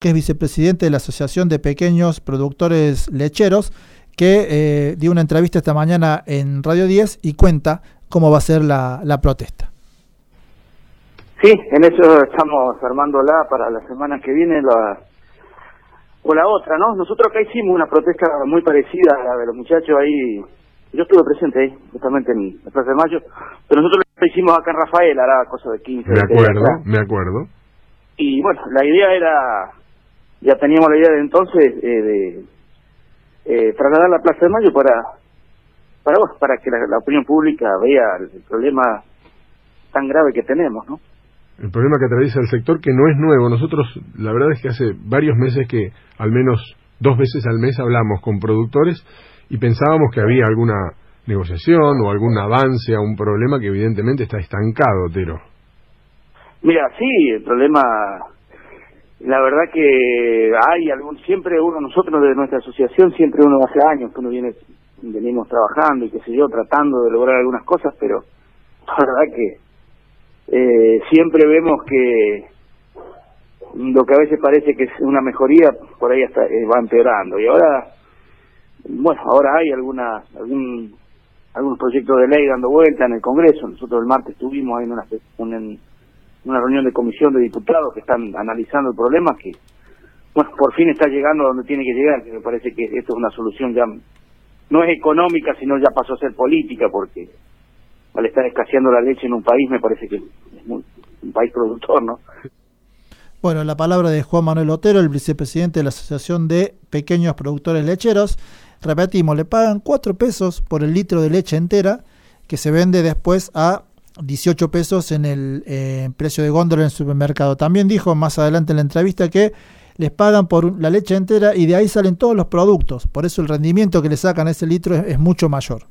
que es vicepresidente de la Asociación de Pequeños Productores Lecheros, que eh, dio una entrevista esta mañana en Radio 10 y cuenta cómo va a ser la, la protesta. Sí, en eso estamos armándola para la semana que viene la, o la otra, ¿no? Nosotros acá hicimos una protesta muy parecida a la de los muchachos ahí. Yo estuve presente ahí, justamente en la Plaza de Mayo, pero nosotros lo hicimos acá en Rafael, hará cosa de 15. Me acuerdo, me acuerdo. Y bueno, la idea era, ya teníamos la idea de entonces eh, de eh, trasladar la Plaza de Mayo para para para que la, la opinión pública vea el problema tan grave que tenemos, ¿no? el problema que atraviesa el sector que no es nuevo. Nosotros, la verdad es que hace varios meses que al menos dos veces al mes hablamos con productores y pensábamos que había alguna negociación o algún avance a un problema que evidentemente está estancado, Tero. Mira, sí, el problema, la verdad que hay algún, siempre uno, nosotros de nuestra asociación, siempre uno hace años que uno viene, venimos trabajando y qué sé yo, tratando de lograr algunas cosas, pero la verdad que eh, siempre vemos que lo que a veces parece que es una mejoría, por ahí hasta eh, va empeorando. Y ahora, bueno, ahora hay alguna, algún, algunos proyectos de ley dando vuelta en el Congreso. Nosotros el martes estuvimos ahí en una, en una reunión de comisión de diputados que están analizando el problema que, bueno, por fin está llegando a donde tiene que llegar, que me parece que esto es una solución ya, no es económica, sino ya pasó a ser política, porque al estar escaseando la leche en un país, me parece que es un país productor, ¿no? Bueno, la palabra de Juan Manuel Otero, el vicepresidente de la Asociación de Pequeños Productores Lecheros. Repetimos, le pagan 4 pesos por el litro de leche entera, que se vende después a 18 pesos en el eh, precio de góndola en el supermercado. También dijo más adelante en la entrevista que les pagan por la leche entera y de ahí salen todos los productos. Por eso el rendimiento que le sacan a ese litro es mucho mayor.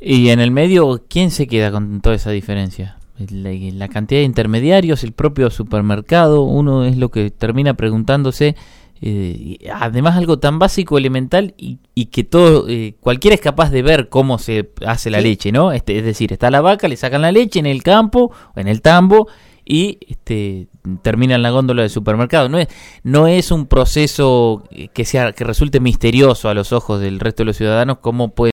Y en el medio, ¿quién se queda con toda esa diferencia? La, cantidad de intermediarios, el propio supermercado, uno es lo que termina preguntándose. Eh, además algo tan básico, elemental y, que todo eh, cualquiera es capaz de ver cómo se hace la leche, ¿no? Este, es decir, está la vaca, le sacan la leche en el campo, en el tambo y este, termina en la góndola del supermercado. No es, no es un proceso que sea que resulte misterioso a los ojos del resto de los ciudadanos como puede